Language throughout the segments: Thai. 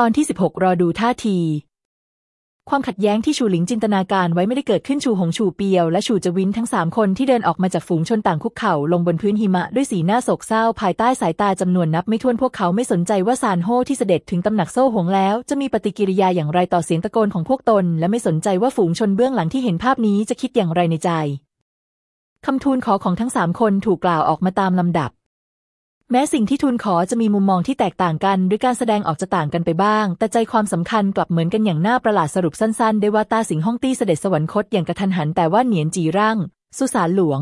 ตอนที่ 16 รอดูท่าที ความขัดแย้งที่ชูหลิงจินตนาการไว้ไม่ได้เกิดขึ้นชูหงชูเปียว และชูจวินทั้งสามคนที่เดินออกมาจากฝูงชนต่างคุกเข่าลงบนพื้นหิมะด้วยสีหน้าโศกเศร้า ภายใต้สายตาจำนวนนับไม่ถ้วนพวกเขาไม่สนใจว่าซานโฮที่เสด็จถึงตำหนักโซ่หงแล้ว จะมีปฏิกิริยาอย่างไรต่อเสียงตะโกนของพวกตน และไม่สนใจว่าฝูงชนเบื้องหลังที่เห็นภาพนี้จะคิดอย่างไรในใจคำทูลขอของทั้งสามคนถูกกล่าวออกมาตามลำดับ แม้สิ่งที่ทูลขอจะมีมุมมองที่แตกต่างกัน หรือการแสดงออกจะต่างกันไปบ้าง แต่ใจความสำคัญกลับเหมือนกันอย่างน่าประหลาดสรุปสั้นๆ ได้ว่าตาสิงห้องตี้เสด็จสวรรคตอย่างกระทันหันแต่ว่าเหนียนจีร่าง สุสานหลวง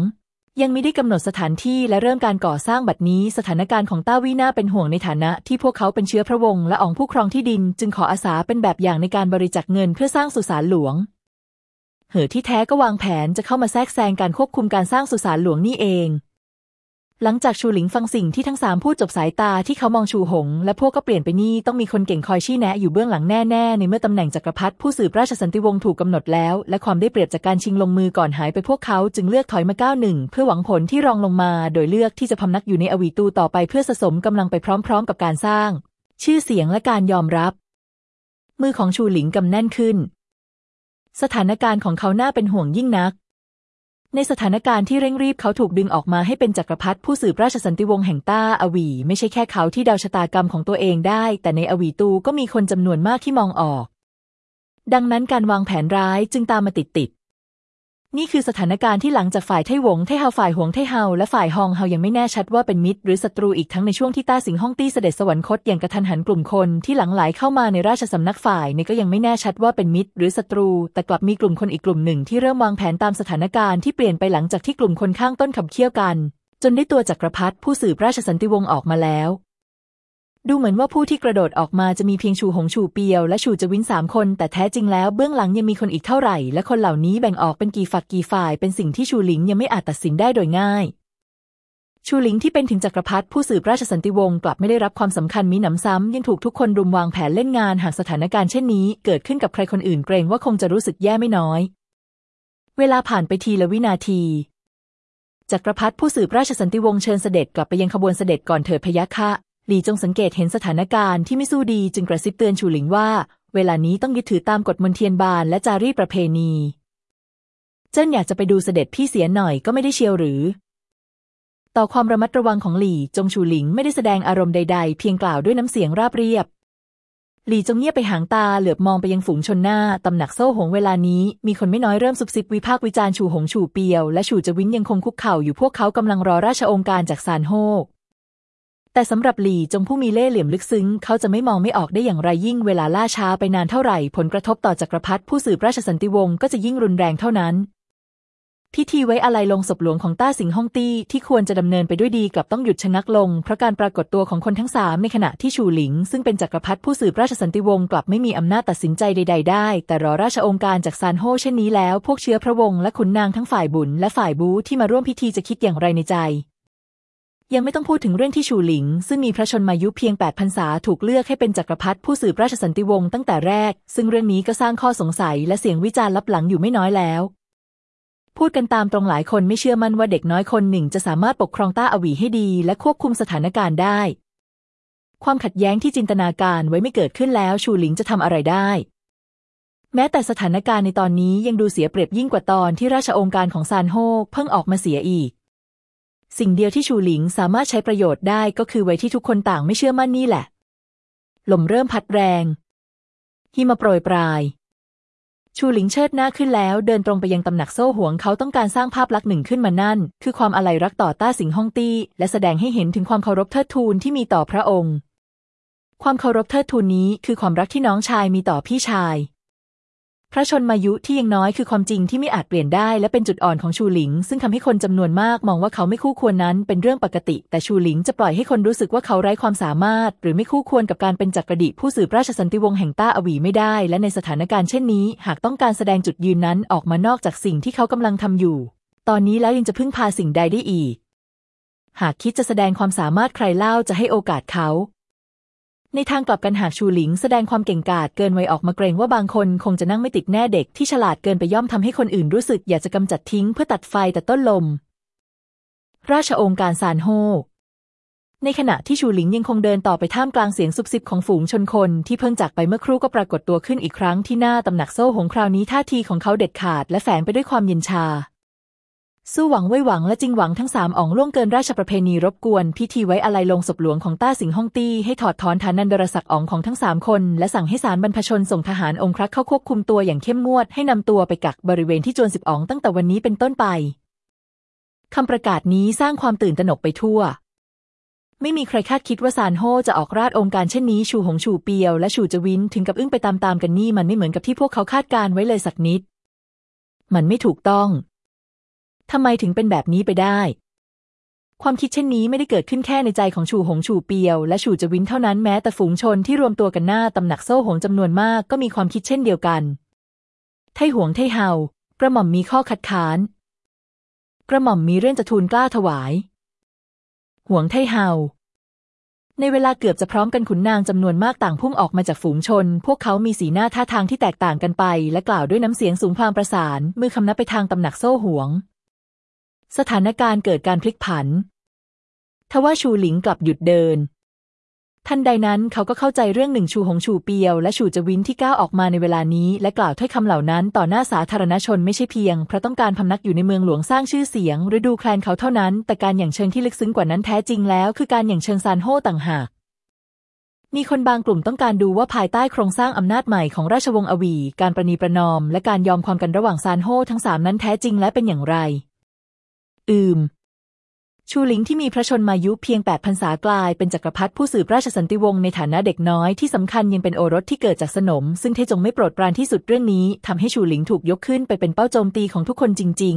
ยังไม่ได้กำหนดสถานที่และเริ่มการก่อสร้างบัดนี้ สถานการณ์ของต้าวีน่าเป็นห่วงในฐานะที่พวกเขาเป็นเชื้อพระวงศ์และอองผู้ครองที่ดิน จึงขออาสาเป็นแบบอย่างในการบริจาคเงินเพื่อสร้างสุสานหลวงเหอที่แท้ก็วางแผนจะเข้ามาแทรกแซงการควบคุมการสร้างสุสานหลวงนี่เอง หลังจากชูหลิงฟังสิ่งที่ทั้งสามพูดจบสายตาที่เขามองชูหง และพวกก็เปลี่ยนไปนี่ต้องมีคนเก่งคอยชี้แนะอยู่เบื้องหลังแน่ๆ ในเมื่อตำแหน่งจักรพรรดิผู้สืบราชสันติวงศ์ถูกกำหนดแล้ว และความได้เปรียบจากการชิงลงมือก่อนหายไปพวกเขาจึงเลือกถอยมาก้าวหนึ่งเพื่อหวังผลที่รองลงมา โดยเลือกที่จะพำนักอยู่ในอวีตูต่อไปเพื่อสะสมกำลังไปพร้อม ๆ กับการสร้าง ชื่อเสียงและการยอมรับ มือของชูหลิงกำแน่นขึ้น สถานการณ์ของเขาน่าเป็นห่วงยิ่งนัก ในสถานการณ์ที่เร่งรีบเขาถูกดึงออกมาให้เป็นจักรพรรดิผู้สืบราชสันติวงศ์แห่งต้าอวี ไม่ใช่แค่เขาที่เดาชะตากรรมของตัวเองได้ แต่ในอวีตูก็มีคนจำนวนมากที่มองออก ดังนั้นการวางแผนร้ายจึงตามมาติดติด นี่คือสถานการณ์ที่หลังจากฝ่ายไทหวงไทเฮาฝ่ายหวงไทเฮาและฝ่ายฮองเฮายังไม่แน่ชัดว่าเป็นมิตรหรือศัตรูอีกทั้งในช่วงที่ต้าสิงห้องตี้เสด็จสวรรคตอย่างกระทันหันกลุ่มคนที่หลังไหลเข้ามาในราชสำนักฝ่ายในก็ยังไม่แน่ชัดว่าเป็นมิตรหรือศัตรู แต่กลับมีกลุ่มคนอีกกลุ่มหนึ่งที่เริ่มวางแผนตามสถานการณ์ที่เปลี่ยนไปหลังจากที่กลุ่มคนข้างต้นขับเคี่ยวกัน จนได้ตัวจักรพรรดิผู้สืบราชสันติวงศ์ออกมาแล้ว ดูเหมือนว่าผู้ที่กระโดดออกมาจะมีเพียงชูหงชูเปียว และชูจวินสามคน แต่แท้จริงแล้วเบื้องหลังยังมีคนอีกเท่าไหร่ และคนเหล่านี้แบ่งออกเป็นกี่ฝักกี่ฝ่าย เป็นสิ่งที่ชูหลิงยังไม่อาจตัดสินได้โดยง่าย ชูหลิงที่เป็นถึงจักรพรรดิผู้สืบราชสันติวงศ์กลับไม่ได้รับความสำคัญมีหนำซ้ำยังถูกทุกคนรุมวางแผนเล่นงานหากสถานการณ์เช่นนี้ เกิดขึ้นกับใครคนอื่นเกรงว่าคงจะรู้สึกแย่ไม่น้อย เวลาผ่านไปทีละวินาทีจักรพรรดิผู้สืบราชสันติวงศ์เชิญเสด็จกลับไปยังขบวนเสด็จก่อนเถิดพยัคฆะ หลี่จงสังเกตเห็นสถานการณ์ที่ไม่สู้ดีจึงกระซิบเตือนชูหลิงว่า เวลานี้ต้องยึดถือตามกฎมนเทียนบานและจารีตประเพณี เจิ้นอยากจะไปดูเสด็จพี่เสียหน่อยก็ไม่ได้เชียวหรือ ต่อความระมัดระวังของหลี่จงชูหลิงไม่ได้แสดงอารมณ์ใด ๆ เพียงกล่าวด้วยน้ำเสียงราบเรียบ หลี่จงเงียบไปหางตาเหลือบมองไปยังฝูงชนหน้าตำหนักโซ่วหงเวลานี้ มีคนไม่น้อยเริ่มซุบซิบวิพากษ์วิจารณ์ชูหงชูเปียว และชูจวินยังคงคุกเข่าอยู่พวกเขากำลังรอราชโองการจากซานโฮ่ว แต่สำหรับหลี่จงผู้มีเล่ห์เหลี่ยมลึกซึ้ง เขาจะไม่มองไม่ออกได้อย่างไรยิ่งเวลาล่าช้าไปนานเท่าไหร่ ผลกระทบต่อจักรพรรดิผู้สืบราชสันติวงศ์ก็จะยิ่งรุนแรงเท่านั้น พิธีไว้อาลัยลงศพหลวงของต้าสิงฮ่องตี้ที่ควรจะดำเนินไปด้วยดีกลับต้องหยุดชะงักลง เพราะการปรากฏตัวของคนทั้งสามในขณะที่ชูหลิง ซึ่งเป็นจักรพรรดิผู้สืบราชสันติวงศ์กลับไม่มีอำนาจตัดสินใจใด ๆ ได้ แต่รอราชโองการจากซานโฮ่วเช่นนี้แล้ว พวกเชื้อพระวงศ์และขุนนางทั้งฝ่ายบุ๋นและฝ่ายบู๊ที่มาร่วมพิธีจะคิดอย่างไรในใจ ยังไม่ต้องพูดถึงเรื่องที่ชูหลิง ซึ่งมีพระชนมายุเพียง 8 พรรษาถูกเลือกให้เป็นจักรพรรดิผู้สืบราชสันติวงศ์ตั้งแต่แรก ซึ่งเรื่องนี้ก็สร้างข้อสงสัยและเสียงวิจารณ์ลับหลังอยู่ไม่น้อยแล้ว พูดกันตามตรงหลายคนไม่เชื่อมั่นว่าเด็กน้อยคนหนึ่งจะสามารถปกครองต้าอวีให้ดี และควบคุมสถานการณ์ได้ ความขัดแย้งที่จินตนาการไว้ไม่เกิดขึ้นแล้วชูหลิงจะทำอะไรได้แม้แต่สถานการณ์ในตอนนี้ยังดูเสียเปรียบยิ่งกว่าตอนที่ราชองค์การของซานโฮเพิ่งออกมาเสียอีก สิ่งเดียวที่ชูหลิงสามารถใช้ประโยชน์ได้ก็คือไว้ที่ทุกคนต่างไม่เชื่อมั่นนี่แหละ ลมเริ่มพัดแรงหิมะโปรยปลาย ชูหลิงเชิดหน้าขึ้นแล้วเดินตรงไปยังตำหนักโซ่ห่วงเขาต้องการสร้างภาพลักษณ์หนึ่งขึ้นมานั่น คือความอะไรรักต่อต้าสิงฮ่องตี้ และแสดงให้เห็นถึงความเคารพเทิดทูนที่มีต่อพระองค์ ความเคารพเทิดทูนนี้คือความรักที่น้องชายมีต่อพี่ชาย พระชนมายุที่ยังน้อยคือความจริงที่ไม่อาจเปลี่ยนได้และเป็นจุดอ่อนของชูหลิง ซึ่งทำให้คนจำนวนมากมองว่าเขาไม่คู่ควรนั้นเป็นเรื่องปกติ แต่ชูหลิงจะปล่อยให้คนรู้สึกว่าเขาไร้ความสามารถ หรือไม่คู่ควรกับการเป็นจักรดิผู้สืบราชสันติวงศ์แห่งต้าอวีไม่ได้ และในสถานการณ์เช่นนี้ หากต้องการแสดงจุดยืนนั้นออกมานอกจากสิ่งที่เขากำลังทำอยู่ ตอนนี้แล้วยังจะพึ่งพาสิ่งใดได้อีก หากคิดจะแสดงความสามารถใครเล่าจะให้โอกาสเขา ในทางกลับกันหากชูหลิงแสดงความเก่งกาจเกินวัยออกมาเกรงว่าบางคนคงจะนั่งไม่ติดแน่เด็กที่ฉลาดเกินไปย่อมทำให้คนอื่นรู้สึกอยากจะกำจัดทิ้งเพื่อตัดไฟแต่ต้นลม ราชองค์การซานโฮในขณะที่ชูหลิงยังคงเดินต่อไปท่ามกลางเสียงซุบซิบของฝูงชนคนที่เพิ่งจากไปเมื่อครู่ก็ปรากฏตัวขึ้นอีกครั้งที่หน้าตำหนักโซ่หงคราวนี้ท่าทีของเขาเด็ดขาดและแฝงไปด้วยความเย็นชา สู้หวังไว้หวังและจริงหวังทั้งสามอ๋องล่วงเกินราชประเพณีรบกวน พิธีไว้อาลัยลงศพหลวงของต้าสิงฮ่องตี้ให้ถอดถอนฐานันดรศักดิ์อ๋องของทั้งสามคน และสั่งให้ศาลบรรพชนส่งทหารองครักษ์เข้าควบคุมตัวอย่างเข้มงวดให้นำตัวไปกักบริเวณที่จวนสิบอ๋องตั้งแต่วันนี้เป็นต้นไปคำประกาศนี้สร้างความตื่นตระหนกไปทั่ว ไม่มีใครคาดคิดว่าซานโฮจะออกราชองค์การเช่นนี้ชูหงชูเปียวและชูจวินถึงกับอึ้งไปตามๆกันนี่มันไม่เหมือนกับที่พวกเขาคาดการไว้เลยสักนิด มันไม่ถูกต้อง ทำไมถึงเป็นแบบนี้ไปได้ ความคิดเช่นนี้ไม่ได้เกิดขึ้นแค่ในใจของชูหงชูเปียว และชูจวินเท่านั้นแม้แต่ฝูงชนที่รวมตัวกันหน้าตำหนักโซ่หงจำนวนมากก็มีความคิดเช่นเดียวกัน ไทหวงไทเฮากระหม่อมมีข้อคัดค้าน กระหม่อมมีเรื่องจะทูลกล้าถวาย หวงไทเฮาในเวลาเกือบจะพร้อมกันขุนนางจำนวนมากต่างพุ่งออกมาจากฝูงชน พวกเขามีสีหน้าท่าทางที่แตกต่างกันไป และกล่าวด้วยน้ำเสียงสูงพลางประสาน มือคำนับไปทางตำหนักโซ่หวง สถานการณ์เกิดการพลิกผัน ทว่าชูหลิงกลับหยุดเดิน ทันใดนั้นเขาก็เข้าใจเรื่องหนึ่งชูหงชูเปียว และชูจวินที่ก้าวออกมาในเวลานี้ และกล่าวถ้อยคำเหล่านั้นต่อหน้าสาธารณชนไม่ใช่เพียง เพราะต้องการพำนักอยู่ในเมืองหลวงสร้างชื่อเสียง หรือดูแคลนเขาเท่านั้น แต่การอย่างเชิงที่ลึกซึ้งกว่านั้นแท้จริงแล้ว คือการอย่างเชิงซานโฮต่างหากมีคนบางกลุ่มต้องการดูว่าภายใต้โครงสร้างอำนาจใหม่ของราชวงศ์อวี การประนีประนอม และการยอมความกันระหว่างซานโฮทั้งสามนั้นแท้จริงและเป็นอย่างไร อืม ชูหลิงที่มีพระชนมายุเพียงแปดพรรษากลายเป็นจักรพรรดิผู้สืบราชสันติวงศ์ในฐานะเด็กน้อยที่สำคัญยังเป็นโอรสที่เกิดจากสนม ซึ่งเทจงไม่โปรดปรานที่สุดเรื่องนี้ทำให้ชูหลิงถูกยกขึ้นไปเป็นเป้าโจมตีของทุกคนจริง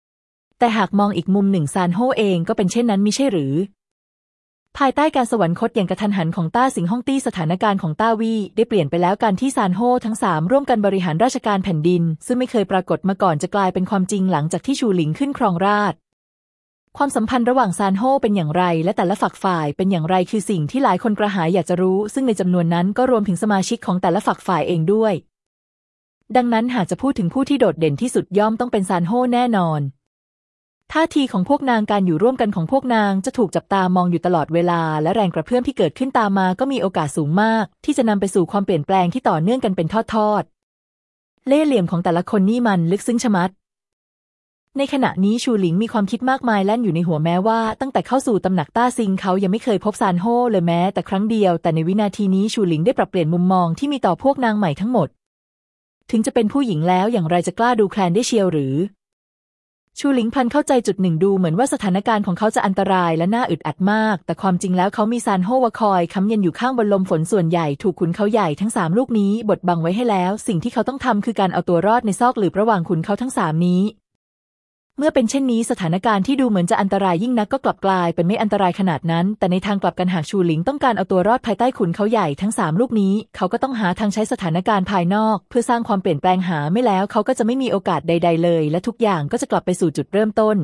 ๆ แต่หากมองอีกมุมหนึ่งซานโฮเองก็เป็นเช่นนั้นมิใช่หรือ ภายใต้การสวรรคตอย่างกระทันหันของต้าสิงฮ่องตี้สถานการณ์ของต้าวี่ได้เปลี่ยนไปแล้วการที่ซานโฮทั้งสามร่วมกันบริหารราชการแผ่นดิน ซึ่งไม่เคยปรากฏมาก่อนจะกลายเป็นความจริงหลังจากที่ชูหลิงขึ้นครองราชความสัมพันธ์ระหว่างซานโฮเป็นอย่างไร และแต่ละฝักฝ่ายเป็นอย่างไรคือสิ่งที่หลายคนกระหายอยากจะรู้ ซึ่งในจำนวนนั้นก็รวมถึงสมาชิกของแต่ละฝักฝ่ายเองด้วย ดังนั้นหากจะพูดถึงผู้ที่โดดเด่นที่สุดย่อมต้องเป็นซานโฮแน่นอน ท่าทีของพวกนางการอยู่ร่วมกันของพวกนางจะถูกจับตามองอยู่ตลอดเวลา และแรงกระเพื่อมที่เกิดขึ้นตามมาก็มีโอกาสสูงมาก ที่จะนำไปสู่ความเปลี่ยนแปลงที่ต่อเนื่องกันเป็นทอดๆ เล่เหลี่ยมของแต่ละคนนี่มันลึกซึ้งชะมัด ในขณะนี้ชูหลิงมีความคิดมากมายแล่นอยู่ในหัวแม้ว่า ตั้งแต่เข้าสู่ตำหนักต้าซิงเขายังไม่เคยพบซานโฮเลยแม้ แต่ครั้งเดียว แต่ในวินาทีนี้ชูหลิงได้ปรับเปลี่ยนมุมมองที่มีต่อพวกนางใหม่ทั้งหมด ถึงจะเป็นผู้หญิงแล้วอย่างไรจะกล้าดูแคลนได้เชียวหรือ ชูหลิงพันเข้าใจจุดหนึ่งดูเหมือนว่าสถานการณ์ของเขาจะอันตรายและน่าอึดอัดมาก แต่ความจริงแล้วเขามีซานโฮวคอยค้ำเย็นอยู่ข้างบนลมฝนส่วนใหญ่ถูกขุนเขาใหญ่ทั้งสามลูกนี้บดบังไว้ให้แล้ว สิ่งที่เขาต้องทำคือการเอาตัวรอดในซอกหลืบระหว่างขุนเขาทั้งสามนี้ เมื่อเป็นเช่นนี้สถานการณ์ที่ดูเหมือนจะอันตรายยิ่งนักก็กลับกลายเป็นไม่อันตรายขนาดนั้น แต่ในทางกลับกันหากชูหลิงต้องการเอาตัวรอดภายใต้ขุนเขาใหญ่ทั้งสามลูกนี้ เขาก็ต้องหาทางใช้สถานการณ์ภายนอก เพื่อสร้างความเปลี่ยนแปลงหาไม่แล้วเขาก็จะไม่มีโอกาสใด ๆ เลย และทุกอย่างก็จะกลับไปสู่จุดเริ่มต้น